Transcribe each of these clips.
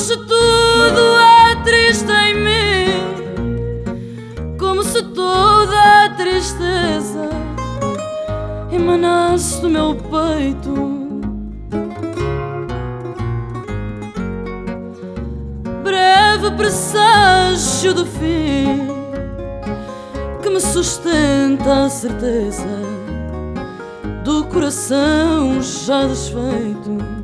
Hoje tudo é triste em mim, como se toda a tristeza emanasse do meu peito. Breve presságio do fim que me sustenta a certeza do coração já desfeito.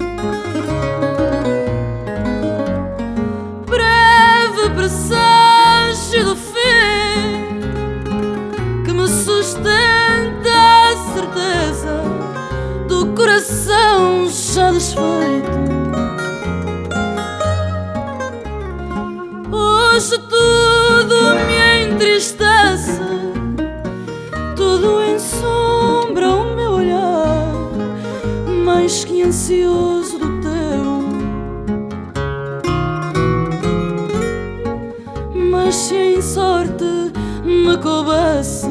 Sustenta a certeza do coração já desfeito. Hoje tudo me entristece, tudo ensombra o meu olhar, mais que ansioso do teu. Mas se em sorte me coubesse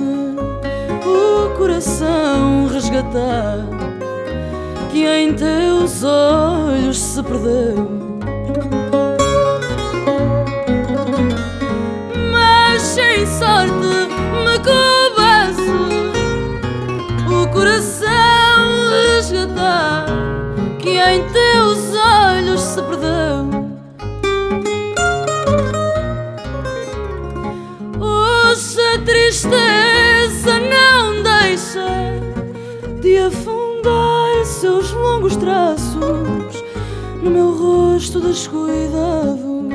coração resgatar, que em teus olhos se perdeu. mas sem sorte me coubesse o coração resgatar que em teus longos traços no meu rosto descuidado.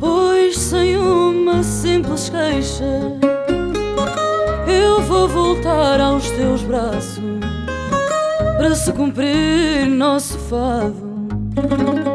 Pois sem uma simples queixa eu vou voltar aos teus braços para se cumprir nosso fado.